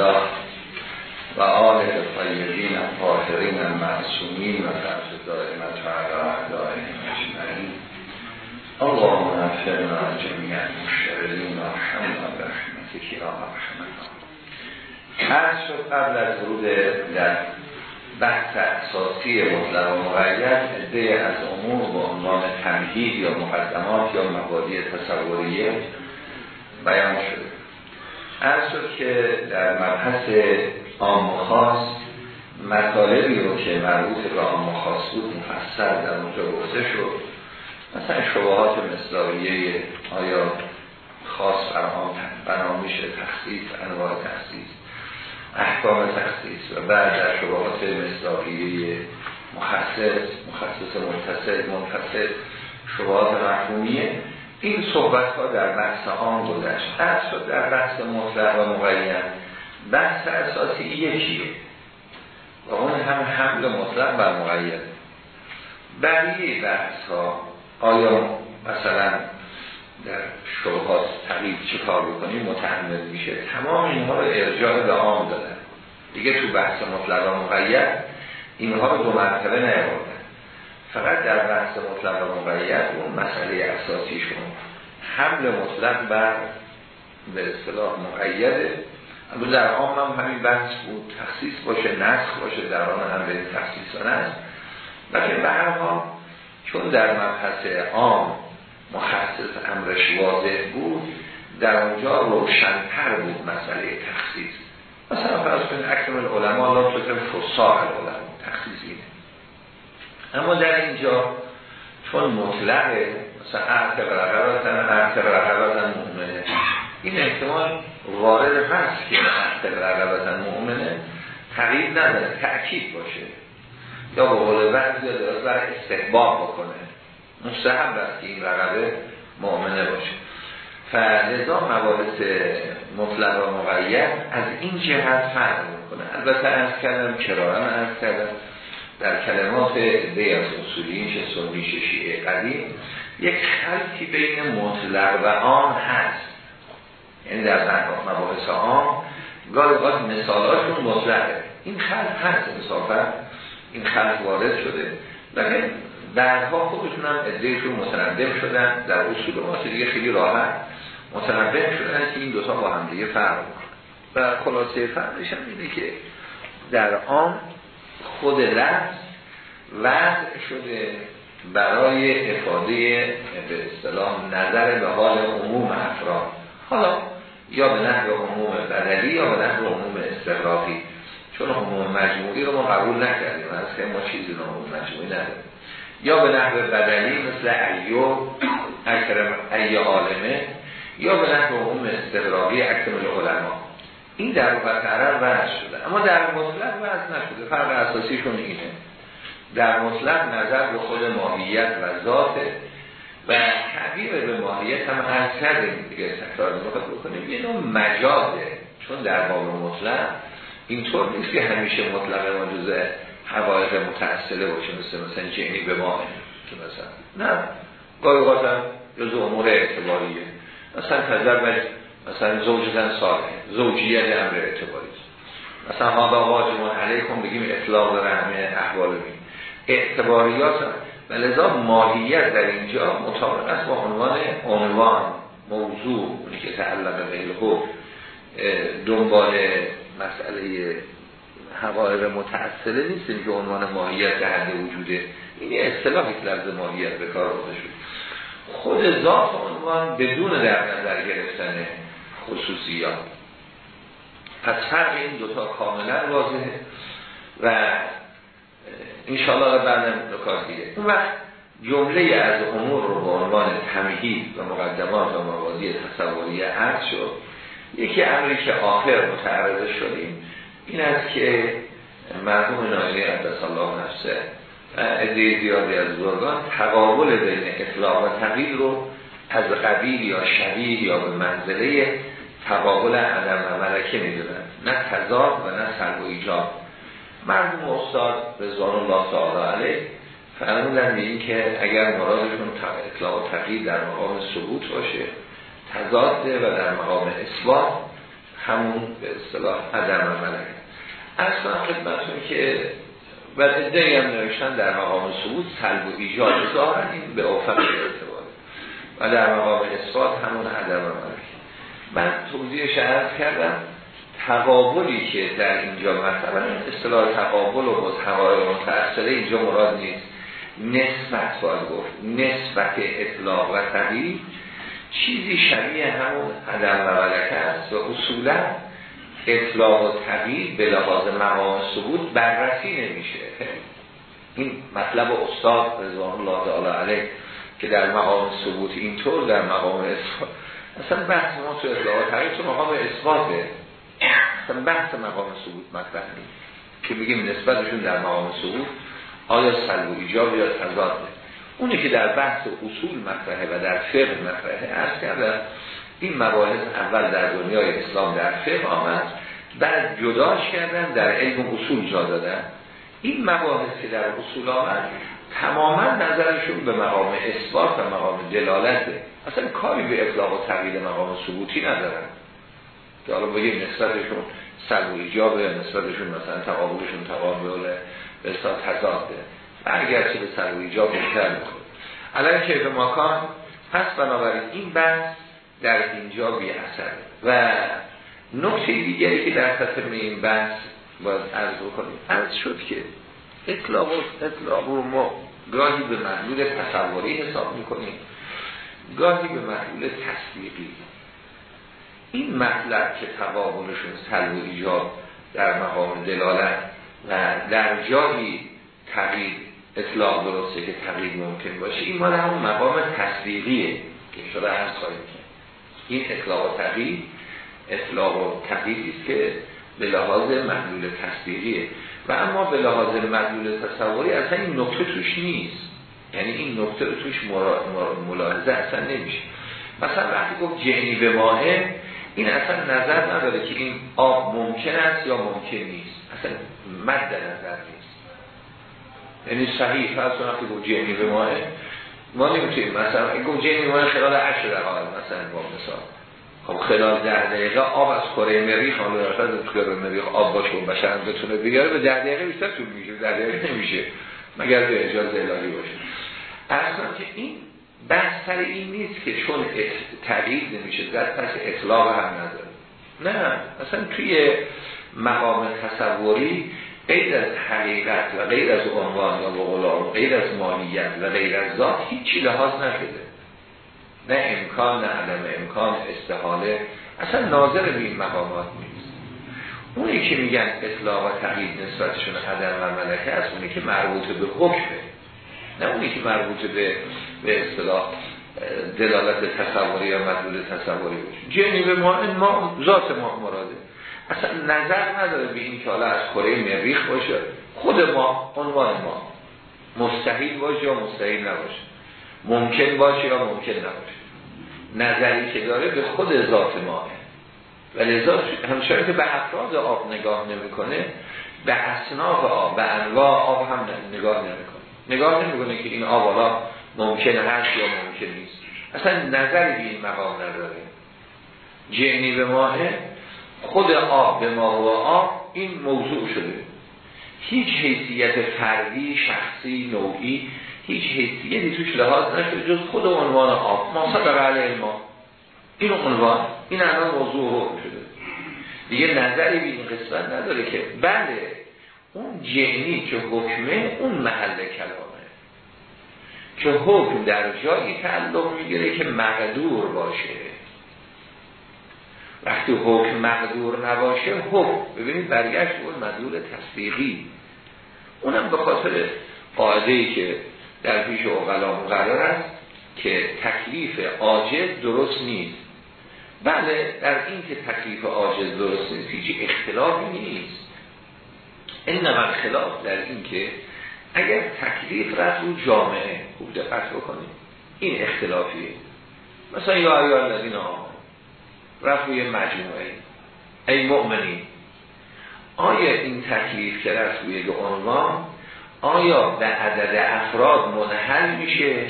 الله و آل طیبین طاهرین معصومین و فرض دائمت و علا اعدائهم اجمعین. اللهم نفرنا جميع المشتغلین و رحمنا برحمتك یا رحمنا هر شد قبل از ورود در بحث اساسی مطلق و مقید عده از امور به عنوان تمهید یا مقدمات یا مبادی تصوریه بیان شده. از شد که در مبحث عام خاص مطالبی رو که مربوط به عام خاص بود مفصل در اونجا گفته شد. مثلا شبهات مصداقیه آیا خاص فرهام بنا میشه تخصیص انواع تخصیص احکام تخصیص و بعد در شبهات مصداقیه مخصص مخصص متصل منفصل شبهات مفهومیه. این صحبت ها در بحث آن گذشت. شد در بحث مطلق و مقیم. بحث اساسی یکیه. و اون هم حمل مطلق بر مقیم. بقیه بحث ها آیا مثلا در شبهات تقیید چه کار بکنیم متحمل میشه؟ تمام اینها رو ارجاع به عام دادن. دیگه تو بحث مطلق و مقیم اینها رو دو مرتبه نیاوردن. فقط در بحث مطلق و مقید اون مسئله اساسیشون حمل مطلق بر به اصطلاح مقیده. اما در عام هم همین بحث بود. تخصیص باشه نسخ باشه در آن هم به تخصیص و نسخ. لیکن به هر حال چون در مبحث عام مخصص امرش واضح بود در اونجا روشنتر بود مسئله تخصیص. مثلا فرض کنید اکرم العلماء لا تکرم فصاح العلماء. تخصیص اینه اما در اینجا چون مطلقه مثلا اعتق رقبتن اعتق رقبتن مؤمنه. این احتمال وارد هست که اعتق رقبتن مؤمنه. تغییر نداره تأکید باشه. یا به قول بعضی یا برای استحباب بکنه. مستحب است که این رقبه مؤمنه باشه. فلذا موارد مطلق و مقید از این جهت فرق می‌کنه. البته از کردم کرارم از کردم در کلمات دی از اصولیین چه سنی شیعه قدیم یک خلطی بین مطلق و آن هست. یعنی در مباحث آن گاهی اوقات مثالاشون مطلقه. این خلط هست مسافر این خلط وارد شده. لیکن بعدها خودشون هم ادهشون متنبه شدن. در اصول ما دیگه خیلی راحت متنبه شدن که این دوتا با هم دیگه فرق و خلاصه فرقش هم اینه که در آن خود لفظ وضع شده برای افاده به اصطلاح نظر به حال عموم افراد. حالا یا به نحو عموم بدلی یا به نحو عموم استقراقی. چون عموم مجموعی رو ما قبول نکردیم. از که ما چیزی رو عموم مجموعی نداریم. یا به نحو بدلی مثل ایو اکرم ای عالمه یا به نحو عموم استقراقی اکرم العلماء. این در لغت عرب وضع شده. اما در مطلق وضع نشده. فرق اساسیشون اینه در مطلق نظر به خود ماهیت و ذات و تعبیر به ماهیت هم از کردیم دیگه تکرار می‌خواد بکنیم یه نوع مجازه چون در باب مطلق اینطور نیست که همیشه مطلق ما جزء حقایق متأصله باشه مثل مثلا جنی به ماه. که مثلا نه. گاهی هم جزء امور اعتباریه. مثلا تذر مثلا زوجتن ساله زوجیت امر اعتباری مثلا حالا واجبون علیکم بگیم اطلاق داره همه احوال بیم اعتباریات و لذا ماهیت در اینجا مطابق است با عنوان عنوان موضوع اونی که تعلق به دنبال مسئله حقایق متأصله نیستیم که عنوان ماهیت در وجوده. این اصطلاحی که لفظ ماهیت به کار برده شد خود ذات عنوان بدون در نظر گرفتن خصوصیات پس فرق این دوتا کاملا واضحه. و انشاءالله بعدم نکات دیگه. اون وقت جمله از امور رو به عنوان تمهید و مقدمات و موازی تصوری عرض شد. یکی امری که آخر متعرض شدیم این است که مرحوم نایلی عبدالله الله نفسه عده زیادی از بزرگان تقابل بین اطلاق و تقیید رو از قبیل یا شبیه یا به منزله تقابل عدم و ملکه می‌دونن. نه تضاد و نه سلب و ایجاب مرحوم استاد رضوان الله تعالی علیه فرمودن به این که اگر مرادشون اطلاق و تقیید در مقام ثبوت باشه تضاده و در مقام اثبات همون به اصطلاح عدم عمله اصلا خدمتون که و ادهی هم نوشتن در مقام ثبوت سلب و ایجاد ظاهرا این به افق اعتباره. و در مقام اثبات همون عدم عمله من توضیح عرض کردم. تقابلی که در اینجا مثلا اصطلاح تقابل و حقایق متأثره اینجا مراد نیست. نسبت باید گفت. نسبت اطلاق و تغییر چیزی شبیه همون عدم و ملکه است و اصولا اطلاق و تغییر به لحاظ مقام ثبوت بررسی نمیشه. این مطلب استاد رضوان الله علیه که در مقام ثبوت اینطور در مقام اصلا بحث ما تو اطلاق و تغییر تو مقام اثباته اصلا بحث مقام ثبوت مطرح نیست. که بگیم نسبتشون در مقام ثبوت آیا سلب و ایجاب یا تضاده اونی که در بحث اصول مطرحه و در فقه مطرحه ارز کردم این مباحث اول در دنیای اسلام در فقه آمد بعد جداش کردن در علم اصول جا دادن. این مباحث که در اصول آمد تماما نظرشون به مقام اثبات و مقام دلالته. اصلا کاری به اطلاق و تغییر مقام ثبوتی ندارن. که حالا بگیم نسبتشون سلب و ایجاب نسبتشون مثلا تقابلشون تقابل به اصلا تضاده. اگرچه به سلب و ایجاب بهتر می‌خواد الان کیف ماکان پس بنابراین این بحث در اینجا بی اثر و نکته دیگری که در تصمیم این بحث باید عرض بکنیم. عرض شد که اطلاق, اطلاق رو ما گاهی به محلول تصوری حساب می‌کنیم. گاهی به محلول تصدیقی این مطلب که تقابلشون سلب و در مقام دلالت و در جایی تغییر اطلاق درسته که تغییر ممکن باشه این مال همون مقام تصدیقیه که شده هر خواهیم کرد این اطلاق و تغییر اطلاق و که به لحاظ محلول تصدیقیه. و اما به لحاظ محلول تصوری اصلا این نقطه توش نیست. یعنی این نقطه رو توش ملاحظه اصلا نمیشه. مثلا وقتی گفت جهنی به ماه این اصلا نظر نداره که این آب ممکن است یا ممکن نیست. اصلا مد نظر نیست. یعنی صحیح فرض که گفت جهنی به ماه ما نمی‌تونیم. مثلا این گفت جهنی به ماه خلال عشر دقایق مثلا با مثال. خب خلال ده دقیقه آب از کره مریخ حالا در کره مریخ آب باشه و بشر بتونه بیاره به ده دقیقه بیشتر طول میشه ده دقیقه نمیشه. مگر به اجازه الهی باشه. اصلا که این بحث سر این نیست که چون تغییر نمیشه زد پس اطلاق هم نداره نه اصلا توی مقام تصوری غیر از حقیقت و غیر از عنوان و غلام غیر از مالیت و غیر از ذات هیچی لحاظ نشده. نه امکان نه عدم امکان استحاله. اصلا ناظر به این مقامات نیست. اونی که میگن اطلاق و تغییر نسبتشون عدم و ملکه است اونی که مربوط به حکمه. نه اونی که مربوط به به اصطلاح دلالت تصوری یا مدلول تصوری باشه به ما ما ذات ما مراده. اصلا نظر نداره به این که حالا از کره مریخ باشه. خود ما عنوان ما. مستحیل باشه یا مستحیل نباشه. ممکن باشه یا ممکن نباشه. نظری که داره به خود ذات ما. و لذا همچنان که به افراد آب نگاه نمی‌کنه به اصناف آب به انواع آب هم نگاه نمی‌کنه. نگاه نمی‌کنه که این آب حالا ممکن هست یا ممکن نیست. اصلا نظری به این مقام نداره. جنی به ماه خود آب به ماه و آب این موضوع شده. هیچ حیثیت فردی شخصی نوعی هیچ حیثیتی توش لحاظ نشده جز خود عنوان آب. ما صدق علیه ما. این عنوان این الان موضوع حکم شده. دیگه نظری به این قسمت نداره که بله اون جهنی که حکمه اون محل کلامه. که حکم در جایی تعلق می‌گیره که مقدور باشه. وقتی حکم مقدور نباشه حکم ببینید برگشت اون مدلول تصدیقی. اونم به خاطر قاعده ای که در پیش اقلا مقرر است که تکلیف عاجز درست نیست. بله در این که تکلیف عاجز درست نیست هیچ اختلافی نیست. این نمک خلاف در این که اگر تکلیف رفت رو جامعه خوب دقت بکنید این اختلافیه. مثلا یا ایال الذین آمن رفت روی مجموعه ای مؤمنین آیا این تکلیف که رفت روی عنوان آیا به عدد افراد منحل میشه؟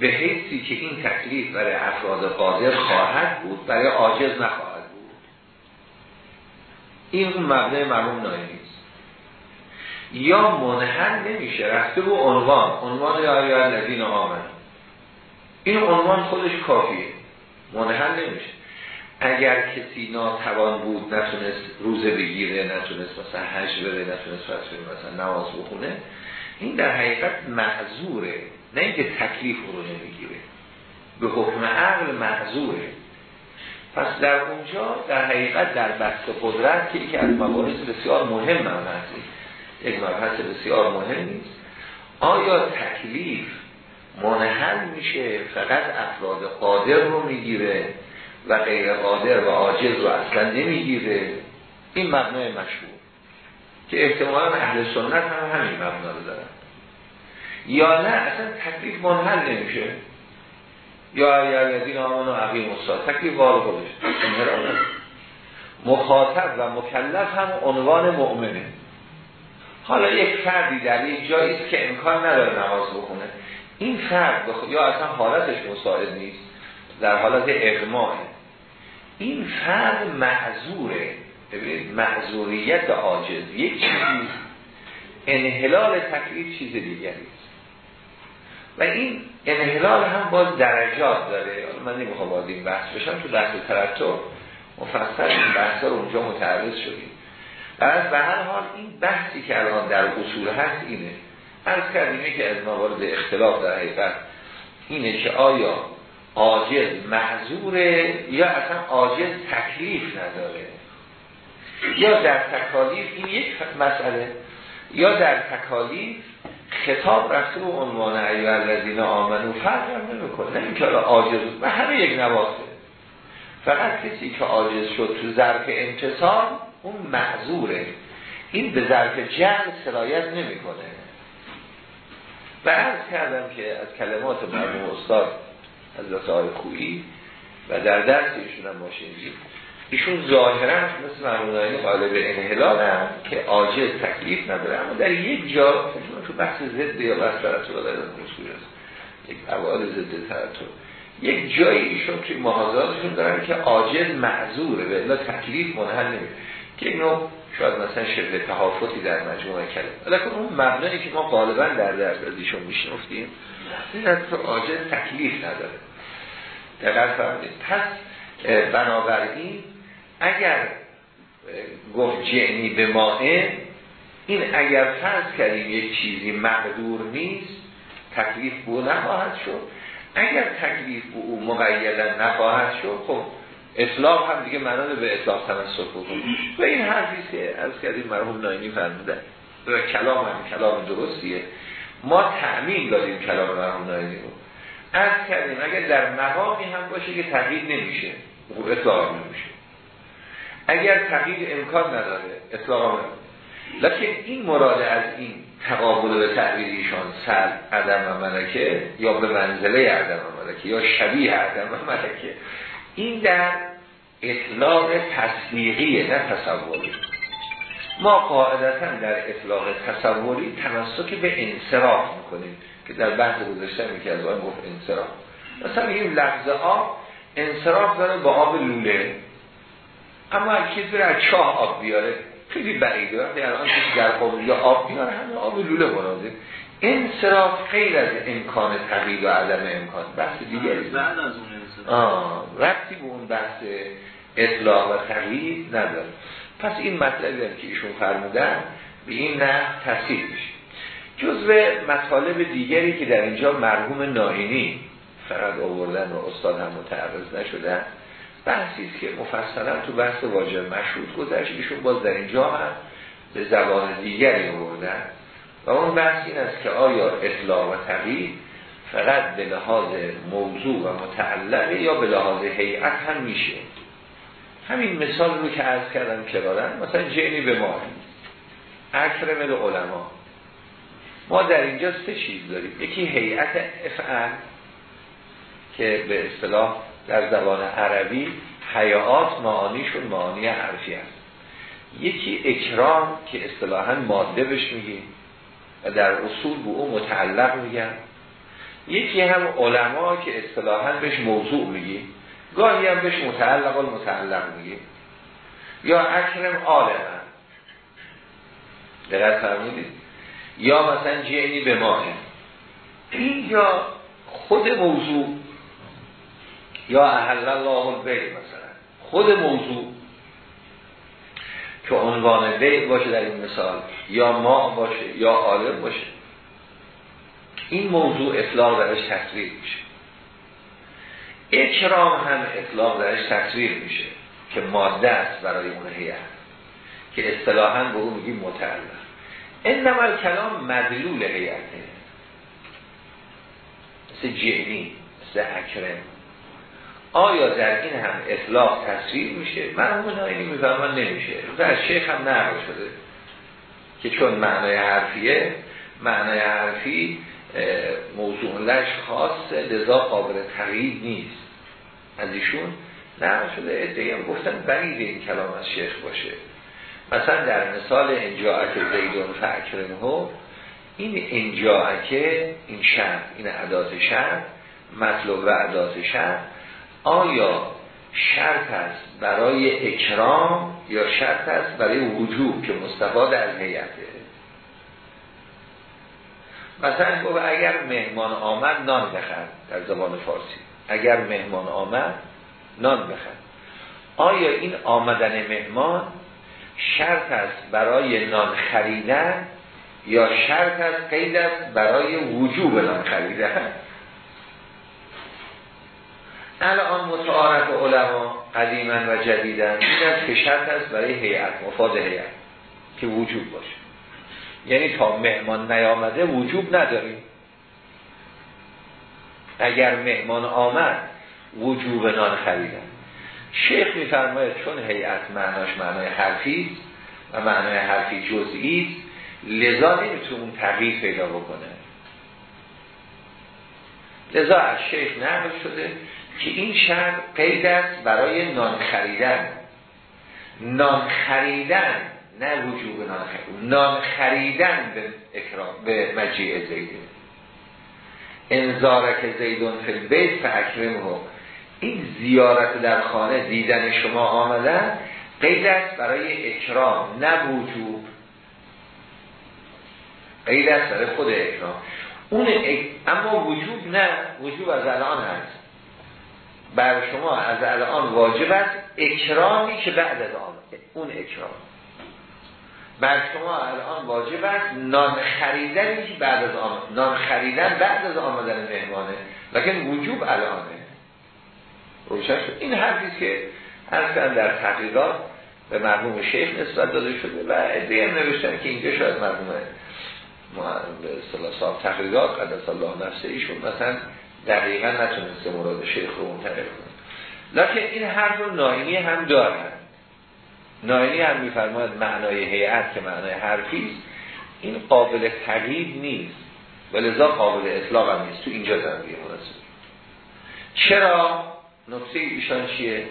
به حیثی که این تکلیف برای افراد قادر خواهد بود برای عاجز نخواهد بود. این اون مبنای مرحوم نیست یا منحل نمیشه رفته رو عنوان. عنوان یا یا الذین آمن این عنوان خودش کافیه. منحل نمیشه. اگر کسی ناتوان بود نتونست روزه بگیره نتونست مثلا حج بره نتونست مثلا نماز بخونه این در حقیقت معذوره نه اینکه تکلیف رو نمی‌گیره. به حکم عقل معذوره. پس در اونجا در حقیقت در بحث قدرت که یکی از مباحث بسیار مهم هم هست. یک مبحث بسیار مهم نیست. آیا تکلیف منحل میشه فقط افراد قادر رو می‌گیره و غیر قادر و عاجز رو اصلا نمی‌گیره؟ این مبنای مشهور که احتمالا اهل سنت هم همین مبنا رو دارن. یا نه اصلا تکلیف منحل نمیشه. یا اگر دین آمان و عقیم استاد تکلیف وال خودش مخاطب و مکلف هم عنوان مؤمنه. حالا یک فردی در یک جایی که امکان نداره نماز بخونه. این فرد یا اصلا حالتش مساعد نیست. در حالت اغماه این فرد معذوره ببینید معذوریت یک چیزی انحلال تکلیف چیز دیگری و این انحلال هم باز درجات داره. من نمی‌خوام باز این بحث بشم تو بحث ترتب مفصل این بحث رو اونجا متعرض شدیم. از به هر حال این بحثی که الان در اصول هست اینه. از کردیم که از موارد اختلاف در حقیقت اینه که آیا عاجز معذوره یا اصلا عاجز تکلیف نداره؟ یا در تکالیف این یک مسئله یا در تکالیف خطاب رفته به عنوان ایوه الذین آمنو فرق هم نمی‌کنه. نه اینکه عاجز و همه یک نواسه فقط کسی که عاجز شد تو ظرف انتصال اون معذوره. این به ظرف جمع سرایت نمی‌کنه. و عرض کردم که از کلمات مرموم استاد از آقای خویی و در درس ایشون هم باشیم. ایشون ظاهرا مثل مرمونانی قالب انحلال هم که عاجز تکلیف نداره اما در یک جا تو بحث ضد یا بحث ترتب داره است. یک اوال ضد ترتب. یک جایی ایشون توی محاضراتشون دارن که عاجز معذوره به الا تکلیف منحل نمید که اینو شاید مثلا شبه تحافظی در مجموعه کلم ولی اون مبنایی که ما غالبا در درس از ایشون میشنفتیم این از تکلیف نداره. فرمودید پس بنابراین اگر گفت جعنی به مانه این اگر فرض کردیم یک چیزی مقدور نیست تکلیف بو نخواهد شد. اگر تکلیف بو او مقیدن نخواهد شد خب اطلاق هم دیگه منان به اطلاق تنسک بکن. و این حرفی که از کردیم مرحوم ناینی فرمودن و کلام هم کلام درستیه. ما تعمین دادیم کلام مرحوم ناینی رو. از کردیم اگر در مقامی هم باشه که تغییر نمیشه. اطلاق نمیشه. اگر تغییر امکان نداره اطلاق نمیشه لیکن این مراد از این تقابل به تعبیر ایشان سل عدم و ملکه یا به منزله عدم و ملکه یا شبیه عدم و ملکه این در اطلاق تصدیقیه نه تصوری. ما قاعدتا در اطلاق تصوری تمسک به انصراف می‌کنیم که در بحث گذاشته که از آن گفت انصراف. مثلا میگیم لفظ آب انصراف داره با آب لوله. اما اگه کسی بره از چاه آب بیاره؟ خیلی بعیده وقتی الان کسی در یا آب بیاره همه آب لوله مناظر انصراف غیر از امکان تغییر و عدم امکان بحث دیگری. بعد از اون ربطی به اون بحث اطلاق و تغییر نداره. پس این مطلبی که ایشون فرمودن به این نه تصیح میشه. جزو مطالب دیگری که در اینجا مرحوم ناینی فقط آوردن و استاد هم متعرض نشدن بحثی که مفصلا تو بحث واجب مشروط گذشت ایشون باز در اینجا هم به زبان دیگری آوردن. و اون بحث این است که آیا اطلاع و تغییر فقط به لحاظ موضوع و متعلقه یا به لحاظ هیئت هم میشه؟ همین مثال رو که عرض کردم کرارن مثلا جینی به ما اکرم علما ما در اینجا سه چیز داریم. یکی هیئت افعال که به اصطلاح در زبان عربی حیات معانیشون معانی حرفی است. یکی اکرام که اصطلاحا ماده بش میگیم و در اصول به او متعلق میگن. یکی هم علما که اصطلاحا بهش موضوع میگیم. گاهی هم بهش متعلق و متعلق میگیم. یا اکرم من دقیق فرمودید؟ یا مثلا جینی به ماه این یا خود موضوع یا احل الله البیع مثلا. خود موضوع که عنوان بیع باشه در این مثال یا ما باشه یا عالم باشه. این موضوع اطلاق درش تصویر میشه. اکرام هم اطلاق درش تصویر میشه که ماده است برای اون هیئت. که اصطلاحا به اون میگیم متعلق. انما کلام مدلول هیئته. مثل جعنی مثل اکرم. آیا در این هم اطلاق تصویر میشه؟ مرحوم نایینی میفرمان نمیشه. در شیخ هم نقل شده که چون معنای حرفیه معنای حرفی موضوع لش خاص لذا قابل تغییر نیست. از ایشون نقل شده. ادهی هم گفتن برید این کلام از شیخ باشه. مثلا در مثال انجاعت زیدون فاکرمه این انجاعت این شرط این عدات شرط مطلوب و عدات شرط آیا شرط است برای اکرام یا شرط است برای وجوب که مستفاد از هیئته مثلا گفت اگر مهمان آمد نان بخر در زبان فارسی. اگر مهمان آمد نان بخر آیا این آمدن مهمان شرط است برای نان خریدن یا شرط است قید است برای وجوب نان خریدن؟ الان متعارف علما قدیما و جدیدن این که شرط است برای هیئت مفاد هیئت که وجوب باشه. یعنی تا مهمان نیامده وجوب نداریم. اگر مهمان آمد وجوب نان خریدن. شیخ میفرماید چون هیئت معناش معنای حرفی و معنای حرفی جزئی لذا نمی‌تونه اون تغییر پیدا بکنه. لذا از شیخ نقل شده که این شرط قید است برای نان خریدن. نان خریدن نه وجوب نان خریدن. نان خریدن به به مجیع زیده انذارک زیدون فی البیت فاکرمه. این زیارت در خانه دیدن شما آمدن قید است برای اکرام نه وجوب. قید است برای خود اکرام. اون اما وجوب نه وجوب از الان هست. بر شما از الان واجب است اکرامی که بعد از آن اون اکرام. بر شما الان واجب است نان خریدنی که بعد از آن نان خریدن بعد از آمدن مهمانه لیکن وجوب الانه. روشن شد. این حرفی که اصلا در تحقیقات به مرحوم شیخ نسبت داده شده و ادعی نوشتن که اینجا شاید مرحوم به اصطلاح صاحب تحقیقات قدس الله نفسه ایشون مثلا دقیقا نتونسته مراد شیخ رو منتقل کنه. لکن این حرف رو ناینی هم دارن ناینی هم میفرماید معنای هیئت که معنای حرفی این قابل تغییر نیست. ولذا قابل اطلاق هم نیست. تو اینجا دارم چرا؟ نکته ایشان چیه؟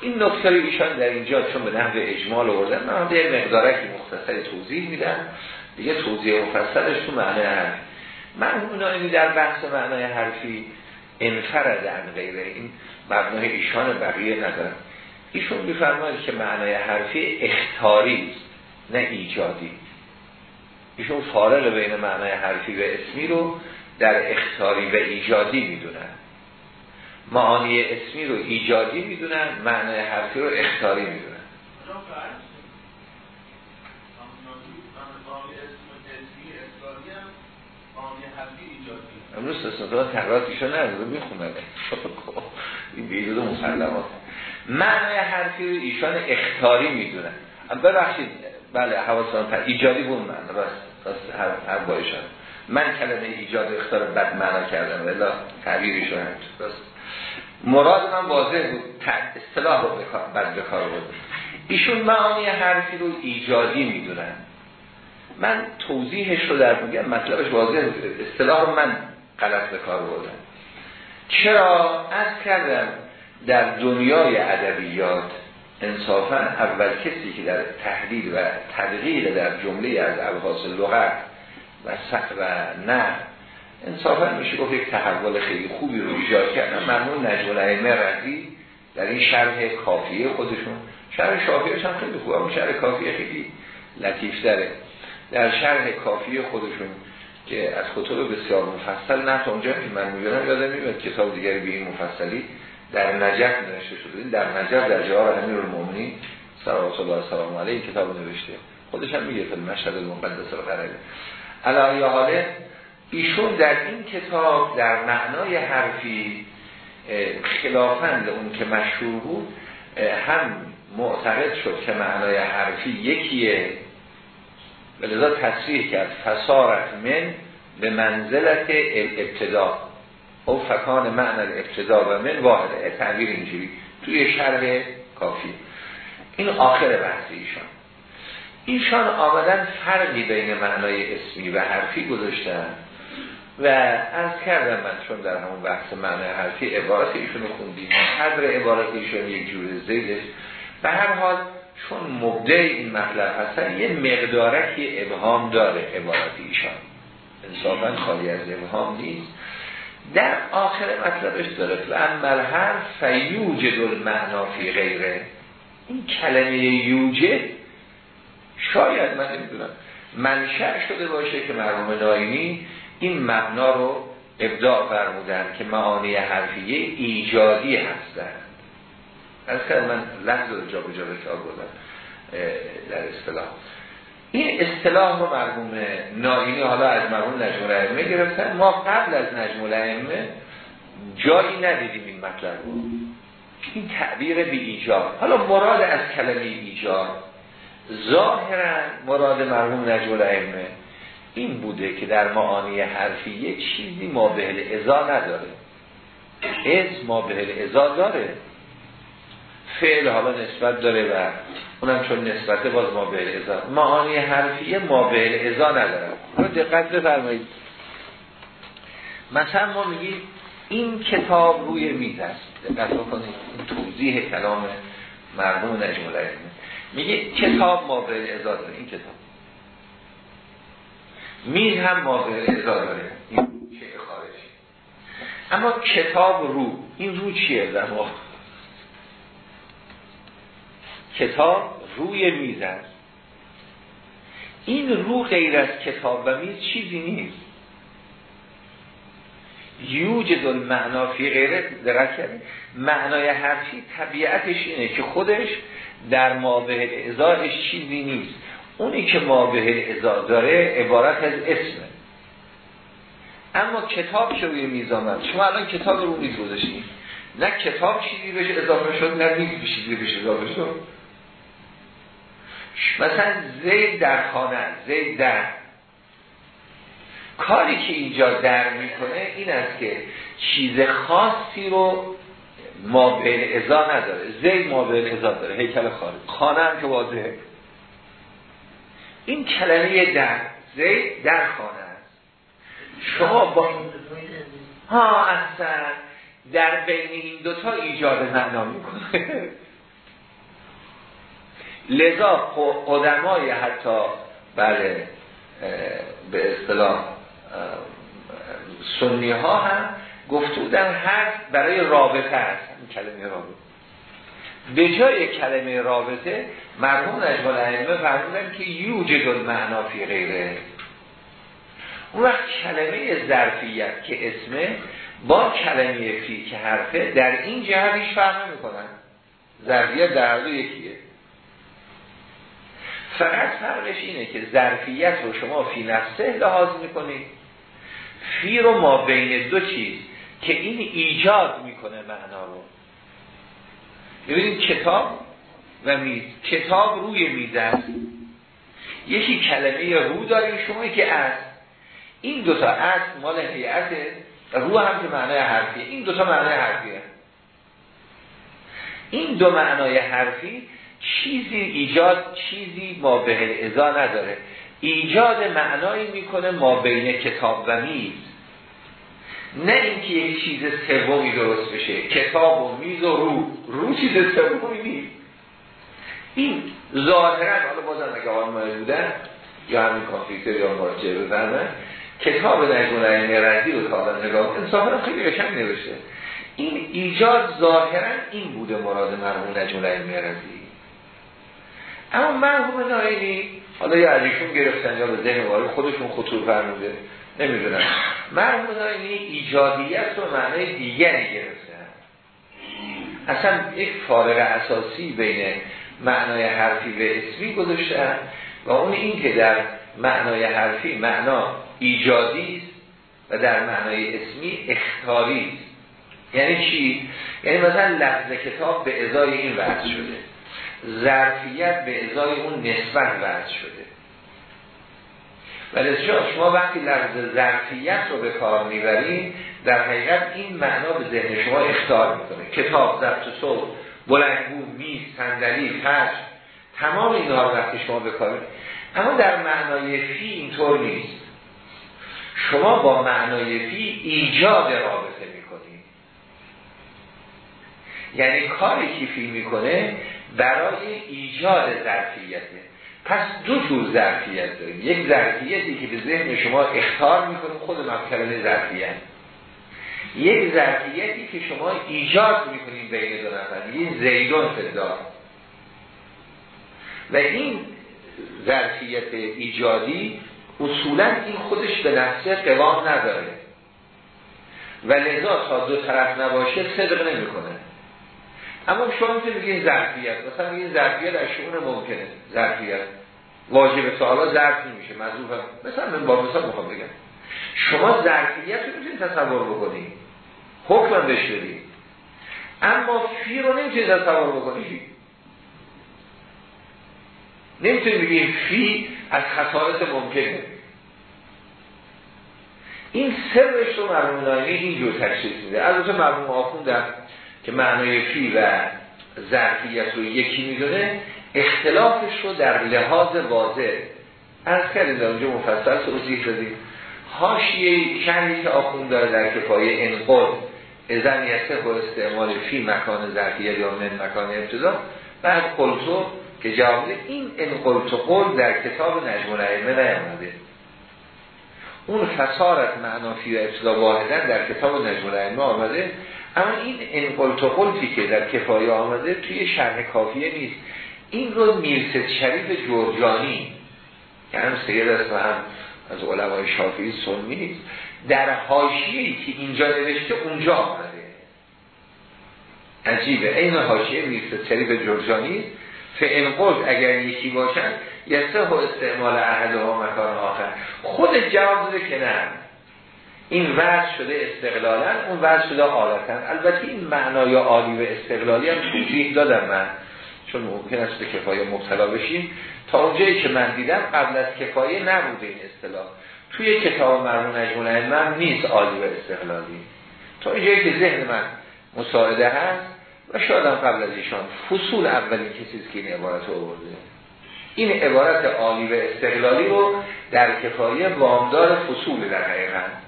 این نکته ایشان در اینجا چون به نحو اجمال آوردن من هم یه مقدارکی مختصری توضیح میدم. دیگه توضیح مفصلش تو معنی حرفی. مرحوم نایمی در بحث معنای حرفی انفرد عن غیره. این مبنای ایشان بقیه ندارن ایشون میفرماید که معنای حرفی اختاری است نه ایجادی. ایشون فارق بین معنای حرفی و اسمی رو در اختاری و ایجادی می‌دونن. معانی اسمی رو ایجادی می‌دونن معنای حرفی رو اختاری می‌دونن. امروز استثناء تقرارات ایشون نداره می‌خونن این بیرود مسلمات معنی حرفی رو ایشان اختاری می‌دونن ببخشید بله حواسان پر ایجادی بود من. راست هر, هر بایشان من کلمه ایجاد اختار بد معنا کردم. ولی تعبیرشون راست. مراد من واضح بود. اصطلاح رو بد بکار. بود ایشون معانی حرفی رو ایجادی می‌دونن. من توضیحش رو در میگم مطلبش واضح اصطلاح رو من غلط به کار بردم چرا؟ از کردم در دنیای ادبیات انصافا اول کسی که در تحلیل و تدقیق در جمله از ابحاث لغت و و نه انصافا میشه گفت یک تحول خیلی خوبی رو ایجاد کردن مرمون نجم الائمه رضی در این شرح کافیه خودشون. شرح شافیش هم خیلی خوبه شرح کافی خیلی لطیف داره در شرح کافی خودشون که از کتب بسیار مفصل نه اونجا که من میگم یادم میاد کتاب دیگری به این مفصلی در نجف نوشته شده. در نجف در جوار امیر المومنی صلوات الله سلام علیه کتاب نوشته. خودش هم میگه فیلم مشهد المقدس القربی علی حاله ایشون در این کتاب در معنای حرفی خلافند اون که مشهور بود هم معتقد شد که معنای حرفی یکیه. ولذا تصریح کرد. فسارت من به منزلت ابتدا. او فکان معنی ابتدا و من واحده تعبیر اینجوری. توی شرح کافی این آخر بحث ایشان. ایشان آمدن فرقی بین معنای اسمی و حرفی گذاشتن و از کردم من چون در همون بحث معنای حرفی عبارت ایشون رو خوندیم. حضر عبارت ایشون یک جور زیدش به هر حال چون مبدع این مطلب هستن یه مقدارکی ابهام داره عبارت ایشان. انصافا خالی از ابهام نیست. در آخر مطلبش داره و عمل هر فیوجد المعنا فی غیره این کلمه یوجد شاید من نمی‌دونم منشأ شده باشه که مرحوم ناینی این معنا رو ابداع فرمودن که معانی حرفیه ایجادی هستند از که من لحظه رو جا بجا بودن در اصطلاح. این اصطلاح رو مرحوم ناینی حالا از مرحوم نجم الائمه گرفتن. ما قبل از نجم الائمه جایی ندیدیم این مطلب رو. این تعبیر بی ایجاد. حالا مراد از کلمه ایجاد ظاهرا مراد مرحوم نجم الائمه این بوده که در معانی حرفی یه چیزی ما به ازا نداره. اسم ما به ازا داره. فعل حالا نسبت داره و اونم چون نسبت باز ما به ازا معانی حرفیه ما به ازا نداره حالا دقت بفرمایید. مثلا ما میگیم این کتاب روی میز است. دقت بکنید. این توضیح کلام مرحوم نجم الائمه میگه کتاب ما به ازا داره. این کتاب. میز هم ماقع ازا داره. این چه خارجی. اما کتاب رو این رو چیه؟ در ما کتاب روی میز است. این رو غیر از کتاب و میز چیزی نیست. یوجد المعنا فی غیره درک کرده معنای حرفی طبیعتش اینه که خودش در مابه ازارش چیزی نیست. اونی که ما به ازا داره عبارت از اسمه. اما کتاب که روی میز آمد شما الان کتاب رو میز گذاشتید نه کتاب چیزی بشه اضافه شد نه میز چیزی بشه اضافه شد. مثلا زید در خانه زید در. کاری که اینجا در می‌کنه این است که چیز خاصی رو ما به ازا نداره. زید ما به ازا داره هیکل خارج. خانه هم که واضحه. این کلمه در زید در خانه است. شما با ها اصلا در بین این دوتا ایجاد معنا می‌کنه. لذا قدمای حتی بله به اصطلاح سنی ها هم گفته بودن هر برای رابطه هست این کلمه رابطه. به جای کلمه رابطه مرحوم نجم الائمه فرمودن که یوجد المعنا فی غیره. اون وقت کلمه ظرفیت که اسمه با کلمه فی که حرفه در این جهت هیچ فرق نمی‌کنن ظرفیت در دو یکیه. فقط فرقش اینه که ظرفیت رو شما فی نفسه لحاظ می‌کنید. فی رو ما بین دو چیز که این ایجاد می‌کنه معنا رو. ببینید کتاب و میز. کتاب روی میز است. یکی کلمه رو داریم. شما که از این دوتا از مال هیئت رو هم که معنای حرفیه. این دوتا معنای حرفیه. این دو معنای حرفی چیزی ایجاد چیزی ما به ازا نداره. ایجاد معنایی می‌کنه ما بین کتاب و میز. نه اینکه یک چیز سومی درست بشه کتاب و میز و رو. رو چیز سومی نیست. این ظاهرا حالا بازم اگه آنمایی بودن یا همین کامپیوتر یا مراجعه بفرمن کتاب نجم الائمه رندی رو تا نگاه انصافا خیلی قشنگ نوشته. این ایجاد ظاهرا این بوده مراد مرحوم نجم الائمه رندی اما مرحوم ناینی حالا یا از ایشون گرفتن یا به ذهن خودشون خطور فرموده نمی‌دونم. مرحوم ناینی ایجادیت رو معنای دیگری گرفتن اصلا یک فارق اساسی بین معنای حرفی و اسمی گذاشتن و اون این که در معنای حرفی معنا ایجادی است و در معنای اسمی اختاری است. یعنی چی؟ یعنی مثلا لفظ کتاب به ازای این وضع شده. ظرفیت به ازای اون نسبت وضع شده. ولی شما وقتی لفظ ظرفیت رو به کار می‌برید در حقیقت این معنا به ذهن شما اختار می‌کنه. کتاب ضبط صوت بلنگو میز صندلی فرش تمام اینها رو وقتی شما به کار اما در معنای فی اینطور نیست. شما با معنای فی ایجاد رابطه می‌کنید. یعنی کاری که فی می‌کنه برای ایجاد ظرفیته پس دو جور ظرفیت داریم. یک ظرفیتی که به ذهن شما اختار می‌کنه خود مکلمه ظرفیت. یک ظرفیتی که شما ایجاد می‌کنید بین دو نفر یه زیدون فدار و این ظرفیت ایجادی اصولا این خودش به نفسه قوام نداره. و لذا تا دو طرف نباشه صدق نمی‌کنه. اما شما می‌تونید بگید ظرفیت مثلا این ظرفیت در شعون ممکنه. ظرفیت. واجب سوالا ظرف نمیشه مظروف مثلا من با مثال می‌خوام بگم. شما ظرفیت رو می‌تونید تصور بکنید حکم بهش بدید اما فی رو نمی‌تونید تصور بکنید نمی‌تونید بگید فی از خصائص ممکنه. این سرش رو مرموم اینجور تشخیص میده. البته مرموم آخوندم که معنای فی و ظرفیت رو یکی می‌دونه اختلافش رو در لحاظ واضح. از کردیم در اونجا مفصل توضیح دادیم. حاشیه شرحی که آخون داره در کفایه انقل ازن یسته و استعمال فی مکان ظرفیت یا من مکان ابتدا بعد قلتو که جواب این انقلت قول در کتاب نجم الائمه نیامده. اون فسارت معنافی و ابتدا واحدن در کتاب نجم الائمه آمده. اما این انقلت قلتی که در کفایه آمده توی شرح کافیه نیست. این رو می‌رسد شریف جورجانی که هم سید است و هم از علمای شافعی سنی نیست در حاشیه‌ای که اینجا نوشته اونجا آمده. عجیبه. این حاشیه می‌رسد شریف جورجانی فانقل اگر یکی باشن یسته و استعمال احد و مکان آخر. خود جواب که نه. این وضع شده استقلالا اون وضع شده حالتا. البته این معنای عالی و استقلالی هم توضیح دادم من چون ممکن است به کفایه مبتلا بشیم. تا اونجایی که من دیدم قبل از کفایه نبوده این اصطلاح. توی کتاب مرمون نجمون من نیست عالی و استقلالی. تا اونجایی که ذهن من مساعده هست و شاید قبل از ایشان فصول اولین کسی که این عبارت رو آورده. این عبارت عالی و استقلالی رو در کفایه وامدار فصول در حقیقت.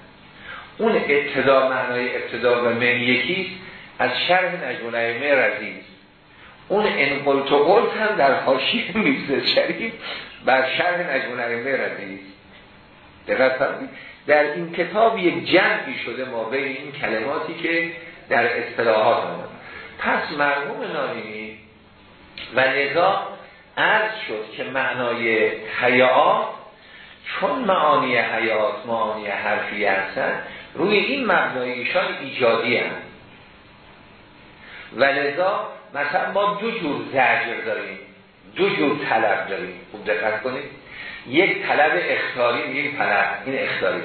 اون ابتدا معنای ابتدا و من یکی از شرح نجم الائمه رزیز اون انقلت و هم در حاشیه میزه شریف بر شرح نجم الائمه رزیز در این کتاب یک جمعی شده ما بین این کلماتی که در اصطلاحات آمد پس مرحوم نانینی و لذا عرض شد که معنای حیات چون معانی حیات معانی حرفی هستن روی این مبنای ایشان ایجادی هم. و لذا مثلا ما دو جور زجر داریم دو جور طلب داریم. خوب دقت کنید. یک طلب اختاری یک طلب این اختاری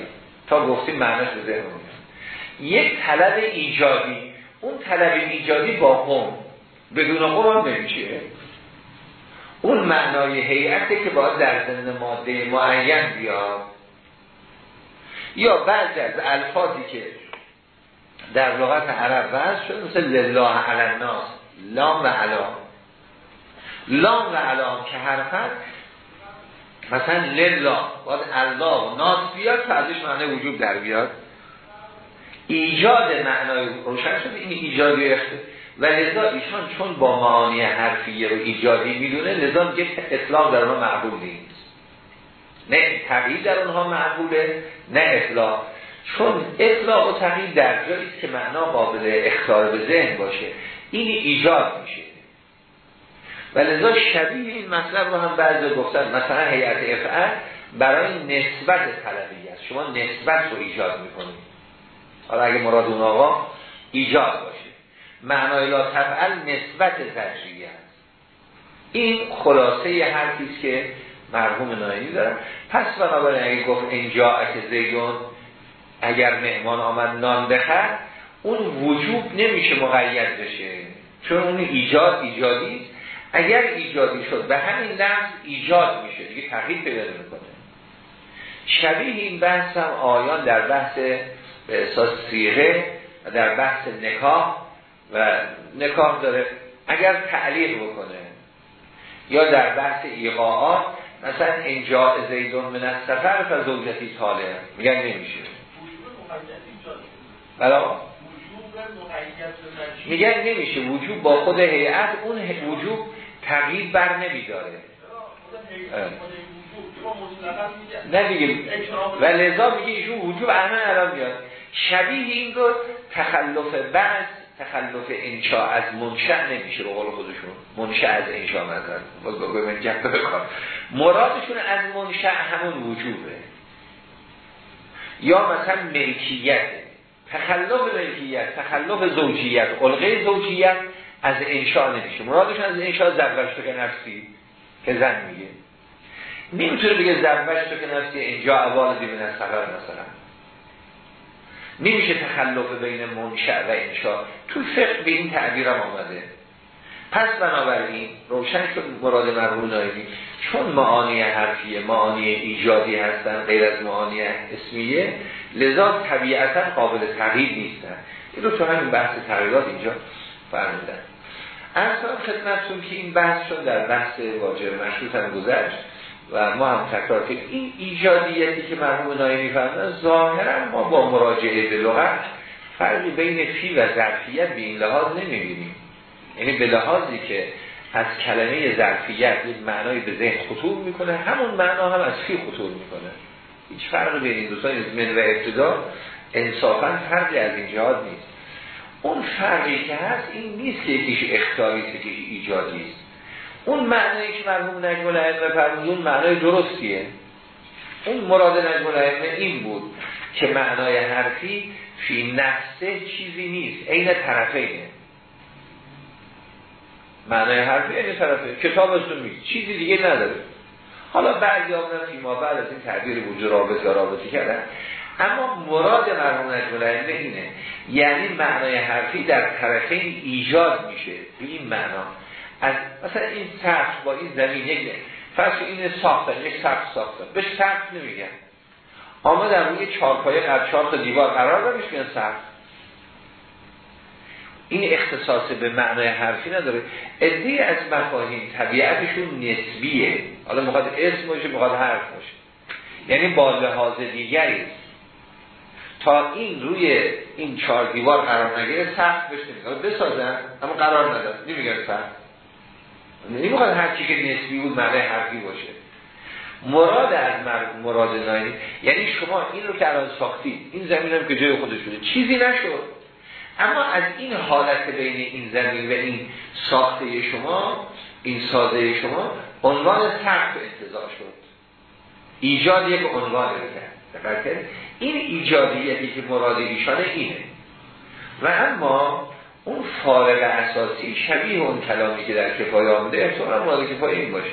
تا گفتیم معنیش به ذهن یک طلب ایجادی اون طلب ایجادی با قوم بدون قوم هم نمیشه. اون معنای هیئته که باید در زنده ماده معین بیاد. یا بعضی از الفاظی که در لغت عرب وضع شد مثل لله علناس لام و علام. لام و علام که حرفت مثلا لله باید الله و ناس بیاد تا معنی وجود در بیاد. ایجاد معنای روشن شده این ایجادی اخته و لذا ایشان چون با معانی حرفیه رو ایجادی می‌دونه لذا یک اطلاق در اونها معقول نیست نه تغییر در اونها معقوله نه اطلاق چون اطلاق و تغییر در جایی که معنا قابل اختار به ذهن باشه. این ایجاد میشه. و لذا شبیه این مطلب رو هم بعضی گفتن. مثلا هیئت افعال برای نسبت طلبی است. شما نسبت رو ایجاد می‌کنید. حالا اگه مراد اون آقا ایجاد باشه. معنای لا تفعل نسبت تجریه است. این خلاصه حرفی است که مرحوم نایمی دارن پس بنابراین اگه گفت اینجا اگه زیدون اگر مهمان آمد نان بخر اون وجوب نمیشه مقید بشه. چون اون ایجاد ایجادی اگر ایجادی شد به همین لفظ ایجاد میشه. دیگه تغییر پیدا می‌کنه شبیه این بحث هم آیان در بحث به احساس و در بحث نکاح و نکاح داره. اگر تعلیق بکنه یا در بحث ایقاعات مثلا انجا زیدون من از سفر و زوجتی تاله میگن نمیشه. بلا میگن نمیشه. وجوب با خود هیئت اون وجوب تغییر بر نمیداره. نه دیگه. و لذا میگه ایشون وجوب احمد الان میاد. شبیه این رو تخلف بعض تخلف انشاء از منشأ نمیشه رو قول خودشون. منشأ از انشاء مثلا به من جبه بکن مرادشون از منشأ همون وجوبه. یا مثلا ملکیت. تخلف ملکیت تخلف زوجیت. قلقه زوجیت از انشاء نمیشه. مرادشون از انشاء تو که نفسی. که زن میگه. نمی‌تونه بگه تو که نفسی. اینجا اول دیمین از مثلا. نمیشه تخلف بین منشأ و انشاء تو فقه به این تعبیر هم آمده. پس بنابراین روشن شد مراد مرمون نایمی چون معانی حرفیه معانی ایجادی هستن غیر از معانی اسمیه لذا طبیعتا قابل تغییر نیستن. این رو تو همین بحث تغییرات اینجا فرمودن. اصلا خدمتتون که این بحث شد در بحث واجب مشروط هم گذشت. و ما هم تکرار که این ایجادیتی که مرحوم نایمی فرمودن ظاهرا ما با مراجعه به لغت فرقی بین فی و ظرفیت به این لحاظ نمی‌بینیم. یعنی به لحاظی که از کلمه ظرفیت یک معنای به ذهن خطور می‌کنه همون معنا هم از فی خطور می‌کنه. هیچ فرقی بین این دوستان من و ابتدا انصافا فرقی از این جهاد نیست. اون فرقی که هست این نیست که یکیش اختیاری که ایجادی است اون معنی که مرحوم نجم الائمه فرمود اون معنای درستیه. اون مراد نجم الائمه این بود که معنای حرفی فی نفسه چیزی نیست عین طرفینه. معنای حرفی این طرفه. کتابتون میگه چیزی دیگه نداره. حالا بعضی آمدن فیما بعد از این تعبیر وجود رابط یا رابطی کردن. اما مراد مرحوم نجم اینه. یعنی معنای حرفی در طرفین ایجاد میشه. به این معنا. از مثلا این سقف با این زمین یک فرض این ساختن یک سقف ساختن. به سقف نمیگن. در روی چارپایه قد چهار تا دیوار قرار دارش میگن سقف. این اختصاص به معنای حرفی نداره. ادهی از مفاهیم طبیعتشون نسبیه. حالا مقدر اسم باشه مقدر حرف باشه. یعنی با لحاظ دیگری. تا این روی این چهار دیوار قرار نگیره سخت بشه نمیگه. بسازن اما قرار ندارد نمیگن سخت نمی‌خواد هر چی که نسبی بود معنی حرفی باشه. مراد از مراد نایی یعنی شما این رو که الان ساختی این زمین هم که جای خودش شده چیزی نشد. اما از این حالت بین این زمین و این ساخته شما این سازه شما عنوان سخت انتظار شد. ایجاد یک عنوان کرد این ایجادیتی که مراد ایشانه اینه. و اما اون فارق اساسی شبیه اون کلامی که در کفایه آمده احتمال مراد کفایه این باشه.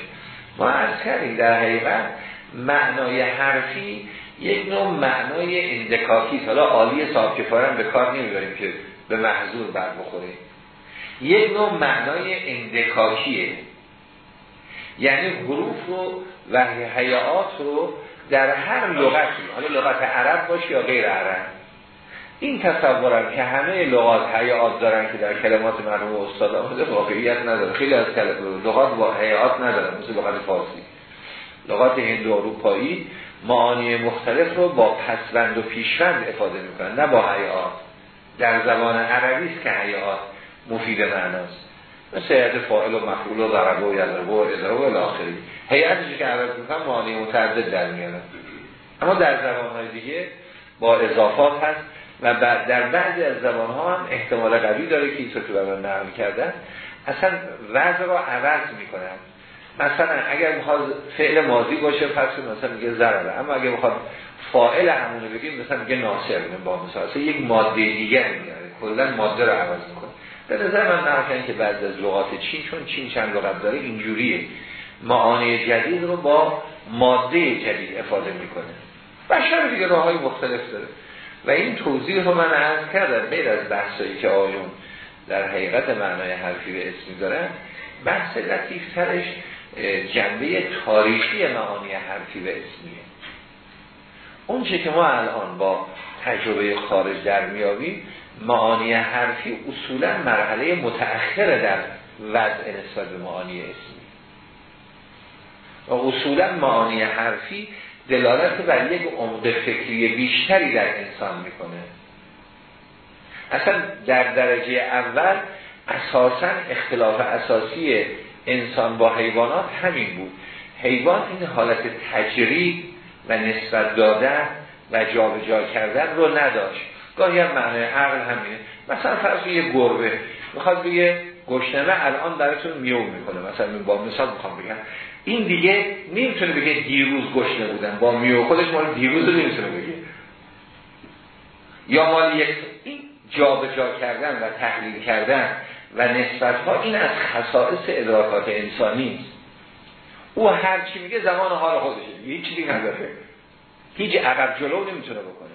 ما از کردیم در حقیقت معنای حرفی یک نوع معنای اندکاکی حالا عالی صاحب کفایه هم به کار نمی‌بریم که به محضور بر بخوریم. یک نوع معنای اندکاکیه. یعنی حروف رو و حیات رو در هر لغتی حالا لغت عرب باشه یا غیر عرب این تصورم که همه لغات حیات دارن که در کلمات مرحوم استاد آمده واقعیت نداره. خیلی از کلمات لغات با حیات ندارن مثل لغت فارسی. لغات هندو اروپایی معانی مختلف رو با پسوند و پیشوند افاده می‌کنن نه با حیات. در زبان عربی است که حیات مفید معناست. مثل حیات فاعل و مفعول و ضرب و یضرب و اضرب و الاخری حیاتش که عربی می‌کنن معانی متعدد در میارن اما در زبانهای دیگه با اضافات هست و در بعضی از زبان ها هم احتمال قوی داره که که برای نقل کردن. اصلا وضع رو عوض می‌کنن. مثلا اگر می‌خواد فعل ماضی باشه پس مثلا میگه ضربه اما اگر می‌خواد فاعل همونو بگیم مثلا میگه ناصر با مثلا یک ماده دیگر میاره کلا ماده رو عوض می‌کنه. به نظر من نرکن که بعد از لغات چین چون چین چند لغت داره اینجوریه. معانی جدید رو با ماده جدید افاده می‌کنه. بشر دیگه راه های مختلف داره. و این توضیح رو من عرض کردم بیر از بحثایی که آیون در حقیقت معنای حرفی به اسمی دارن بحث لطیفترش جنبه تاریخی معانی حرفی به اسمیه. اون چه که ما الان با تجربه خارج در میابیم معانی حرفی اصولا مرحله متأخر در وضع نسبت به معانی اسمی. و اصولا معانی حرفی دلالت بر یک عمق فکری بیشتری در انسان می‌کنه. اصلا در درجه اول اساسا اختلاف اساسی انسان با حیوانات همین بود. حیوان این حالت تجریب و نسبت دادن و جابجا جا کردن رو نداشت. گاهی هم معنی عقل همینه. مثلا فرض یه گربه. می‌خواد بگه گشنمه الان براتون میو می‌کنه. مثلا با مثال می‌خوام بگم. این دیگه نمی‌تونه بگه دیروز گشنه بودن با میو. خودش مال دیروز رو نمی‌تونه بگه. یا مال یک این جابجا جا کردن و تحلیل کردن و نسبت ها این از خصائص ادراکات انسانی است. او هر چی میگه زمان حال خودشه هیچ چیزی نداره. هیچ عقب جلو نمی‌تونه بکنه.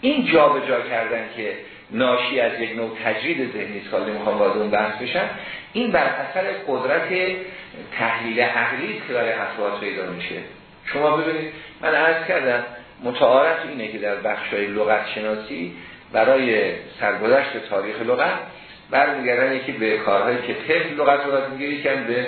این جابجا جا کردن که ناشی از یک نوع تجرید ذهنی است. که می‌خوام وارد اون بحث بشن این بر اثر قدرت تحلیل عقلی که برای افراد پیدا میشه. شما ببینید من عرض کردم متعارف اینه که در بخش های لغت شناسی برای سرگذشت تاریخ لغت برمیگردن یکی به کارهایی که طفل لغت رو می‌گیری که به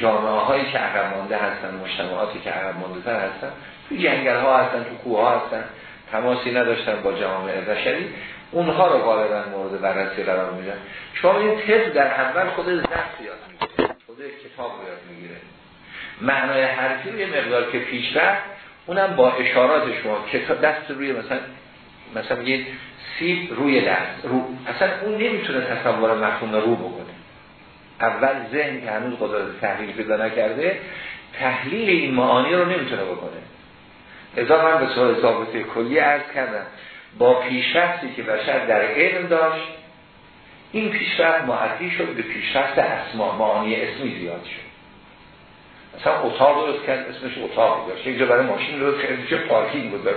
جامعه هایی که عقب مانده هستن مجتمعاتی که عقب مانده تر هستن. تو جنگل ها هستن تو کوه ها هستن. تماسی نداشتن با جامعه بشری. اونها رو غالبا مورد بررسی قرار میدن شما این طفل در اول خود زفت یاد می‌گیره. خود کتاب رو یاد می‌گیره. معنای حرفی رو یه مقدار که پیش رفت اونم با اشارات شما کتاب دست روی مثلا مثلا یه سیب روی دست رو اصلا اون نمی‌تونه تصور مفهوم رو بکنه. اول ذهن که هنوز قدرت تحلیل پیدا نکرده تحلیل این معانی رو نمی‌تونه بکنه. ازا من به صورت ثابته کلی عرض کردم. با پیشرفتی که بشر در علم داشت این پیشرفت معدی شد به پیشرفت اسما معانی اسمی زیاد شد. مثلا اتاق درست کرد اسمش اتاق داشت یک جا برای ماشین درست کرد چه پارکینگ بود.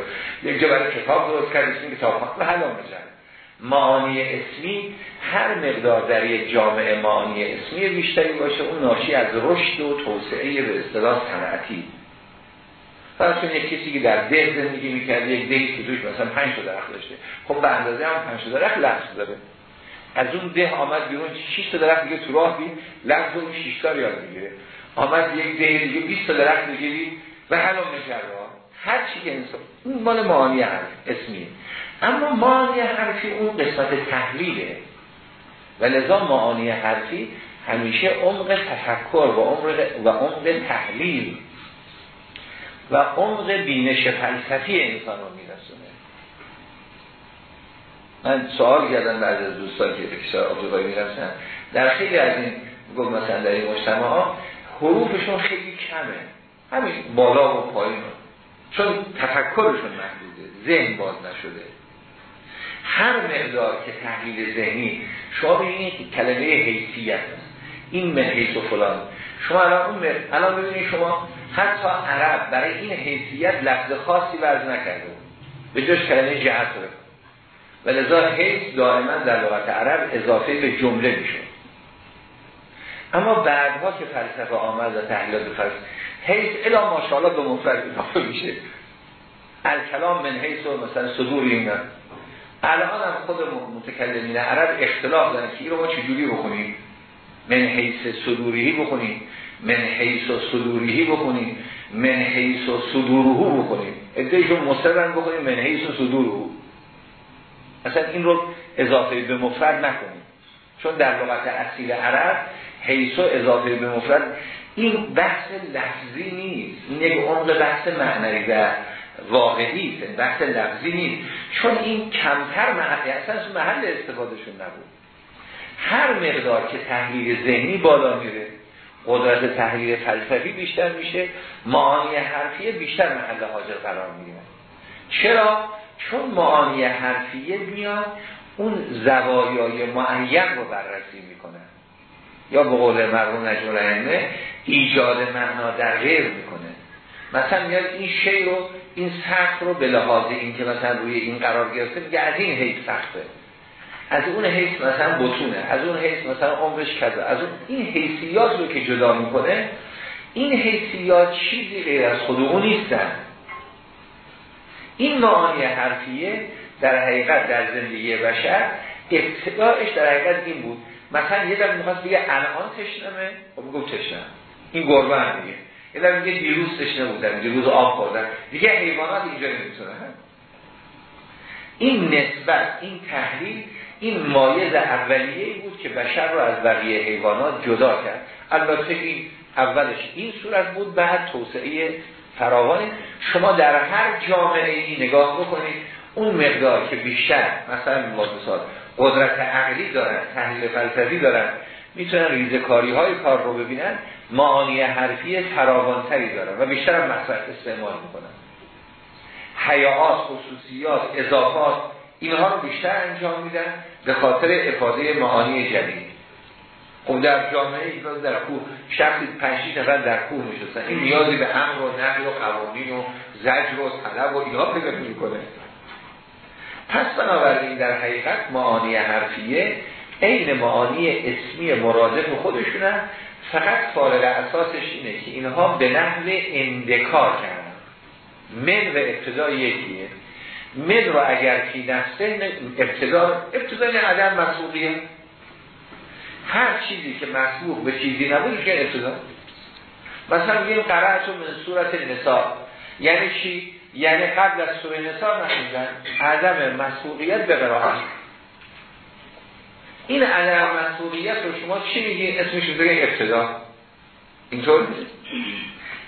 یک جا برای کتاب درست کرد اسم کتاب. و حالا معانی اسمی هر مقدار در یک جامعه معانی اسمی بیشتری باشه اون ناشی از رشد و توسعه به اصطلاح صنعتی فرض یک کسی که در ده زندگی می‌کرد یک دهی که توش مثلا 5 تا درخت داشته. خب به اندازه هم 5 تا درخت لفظ داره. از اون ده آمد بیرون 6 تا درخت دیگه تو راه بید لفظ اون 6 تا یاد می‌گیره. آمد یک ده دیگه 20 تا درخت دیگه دید و حالا می‌کرد هر چی که انسان اون مال معانی حرف اسمی اما معانی حرفی اون قسمت تحلیله. و لذا معانی حرفی همیشه عمق تفکر و عمق و عمق تحلیل. و عمق بینش فلسفی انسان رو میرسونه. من سوال کردم بعد از دوستان که به آفریقایی می‌رسن. در خیلی از این گفت مثلا در این مجتمع ها حروفشون خیلی کمه. همین بالا و پایین. چون تفکرشون محدوده. ذهن باز نشده. هر مقدار که تحلیل ذهنی شما ببینید کلمه حیثیت این من و فلان. شما الان اون الان ببینید شما حتی عرب برای این حیثیت لفظ خاصی ورز نکرده به جاش کلمه جهت رو. و لذا حیث دائما در لغت عرب اضافه به جمله میشون اما بعدها که فلسفه آمد و تحلیلات فلسفه حیث الا ماشاءالله به مفرد اضافه میشه. الکلام من حیث و مثلا صدور این الان هم خود متکلمین عرب اختلاف دارن که این رو ما چجوری بخونیم؟ من حیث صدوری بخونیم. من حیث و صدوریهی بکنیم من حیث و صدورهو بکنیم. ادهشون مصرن بکنیم من حیث و صدورهو اصلا این رو اضافه به مفرد نکنیم. چون در لغت اصیل عرب حیث و اضافه به مفرد این بحث لفظی نیست. این یک عمق بحث معنی و واقعی است. بحث لفظی نیست. چون این کمتر محل اصلا محل استفادهشون نبود. هر مقدار که تحلیل ذهنی بالا میره قدرت تحلیل فلسفی بیشتر میشه معانی حرفیه بیشتر محل حاضر قرار می‌گیره. چرا؟ چون معانی حرفیه میاد اون زوایای معین رو بررسی می‌کنه. یا به قول مرحوم نجم ایجاد معنا در غیر می‌کنه. مثلا میاد این شی رو این سخت رو به لحاظ این که مثلا روی این قرار گرفته میگه از این حیث سخته. از اون حیث مثلا بتونه از اون حیث مثلا عمرش کذا از اون این حیثیات رو که جدا می‌کنه این حیثیات چیزی غیر از خود اون نیستن. این معانی حرفیه در حقیقت در زندگی بشر ابتداعش در حقیقت این بود. مثلا یه در می‌خواست بگه الان تشنمه خب میگو تشنم. این گربه هم دیگه یه در میگه دیروز تشنه بودن دیروز آب خوردن. دیگه حیوانات اینجا نمی‌تونن. این نسبت این تحلیل این مایز اولیه بود که بشر رو از بقیه حیوانات جدا کرد. البته این اولش این صورت بود بعد توسعه فراوانی شما در هر جامعه ای نگاه بکنید اون مقدار که بیشتر مثلا مثال قدرت عقلی دارن تحلیل فلسفی دارن می‌تونن ریزکاری های کار رو ببینن معانی حرفی فراوانتری دارن و بیشتر مصرف استعمال می‌کنن. حیات خصوصیات اضافات اینها رو بیشتر انجام میدن به خاطر افاده معانی جدید. خب در جامعه ایران در کوه شخصی پنجی نفر در کوه میشستن این نیازی به امر و نقل و قوانین و زجر و طلب و اینها پیدا می‌کنه. پس بنابراین در حقیقت معانی حرفیه عین معانی اسمی مرادف خودشونن فقط فارغ اساسش اینه که اینها به نحو اندکار کردن. من و ابتدا یکیه. من رو اگر فی نفسه ابتدا ابتدا عدم مسئولیه. هر چیزی که مسبوق به چیزی نبود که ابتدا. مثلا میگیم قرعت من صورت نسا یعنی چی؟ یعنی قبل از سوره نسا نخوندن عدم مسئولیت به قرائت این عدم مسئولیت رو شما چی میگین؟ اسمش رو ابتدا. اینطور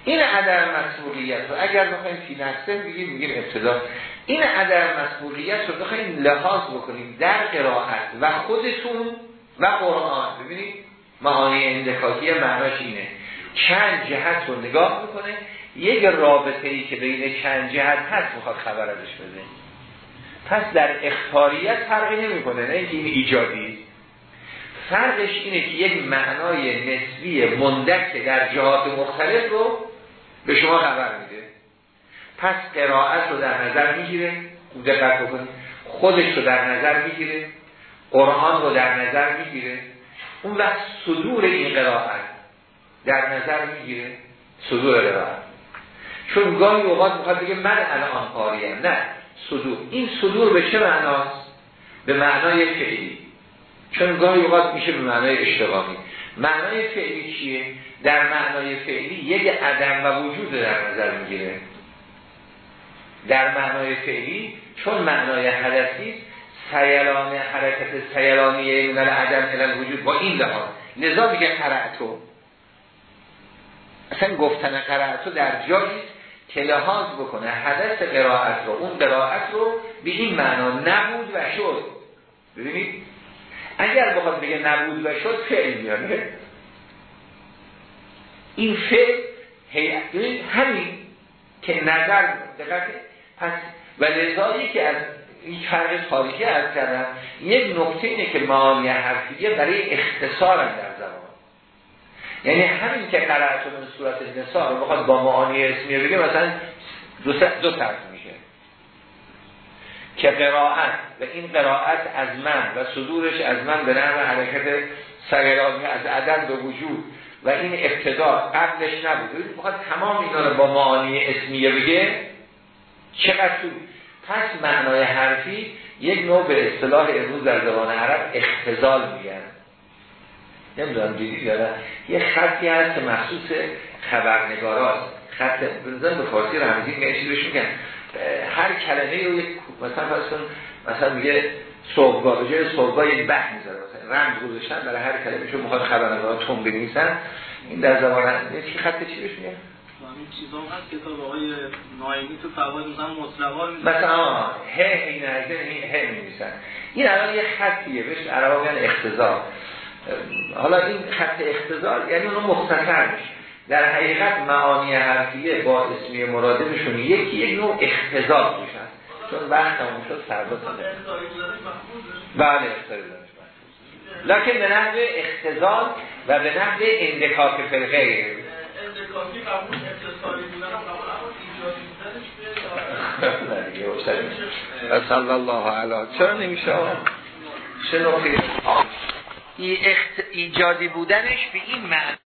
این عدم مسئولیت رو اگر بخوایم فی نفسه بگیم میگیم ابتدا. این عدم مسئولیت رو بخوایم لحاظ بکنیم در قرائت و خودتون و قرآن. ببینید معانی اندکاکی معناش اینه. چند جهت رو نگاه می‌کنه. یک رابطه ای که بین چند جهت هست می‌خواد خبر ازش بده. پس در اختاریت فرقی نمی‌کنه نه اینکه این ایجادی. فرقش اینه که یک معنای نسبی مندک در جهات مختلف رو به شما خبر میده. پس قرائت رو در نظر می‌گیره دقت بکنید. خودش رو در نظر می‌گیره قرآن رو در نظر می‌گیره. اون وقت صدور این قرائت در نظر می‌گیره صدور قرائت. چون گاهی اوقات می‌خواد بگه من الان قاریم نه صدور. این صدور به چه معناست؟ به معنای فعلی. چون گاهی اوقات میشه به معنای اشتغالی معنای فعلی چیه؟ در معنای فعلی یک عدم و وجود در نظر می‌گیره. در معنای فعلی چون معنای حدثی سیلان حرکت سیلانی من عدم الان وجود با این لحاظ. لذا میگه قرعتو اصلا گفتن قرعتو در جایی که لحاظ بکنه حدث قرائت رو. اون قرائت رو به این معنا نبود و شد. ببینید؟ اگر بخواد بگه نبود و شد فعل میاره این فعل همین که نظر دقیقه پس و لذایی که از این فرق تاریخی از کردن یک نکته اینه که معانی حرفیه برای اختصار در زمان. یعنی همین که قرارت من صورت نسا رو بخواد با معانی اسمی بگه مثلا دو, دو طرف میشه. که قرائت و این قرائت از من و صدورش از من به نحو حرکت سگرانی از عدم به وجود و این ابتدا قبلش نبود. بخواد تمام اینا رو با معانی اسمیه بگه چقدر پس معنای حرفی یک نوع به اصطلاح امروز در زبان عرب اختزال میگن. نمی‌دونم دیدی داره یه خطی هست که مخصوص خبرنگاراست خط بنظرم به فارسی رمزی میگن چیزش میگن. هر کلمه رو یک مثلا فرض مثلا میگه صبحگاه به جای صبحگاه یک بح می‌ذاره. مثلا رمز گذاشتن برای هر کلمه چون می‌خواد خبرنگارا تون بنویسن. این در زبان چی خط چی بهش این چیزا هست کتاب آقای نایمی تو فواید مثلا مطلقا مثلا ه این نزد این ه می‌نویسن. این الان یه خطیه بهش عربا میگن اختزار حالا این خط اختزار یعنی اونو مختصر میشه. در حقیقت معانی حرفیه با اسمی مرادفشون یکی یک نوع اختزار میشن چون وقت همون شد سرباز بله اختزار لکن به نحو اختزار و به نحو اندکاک فرقه صلی الله علیه. چرا نمیشه چه نقطه ایجادی بودنش به این معنی.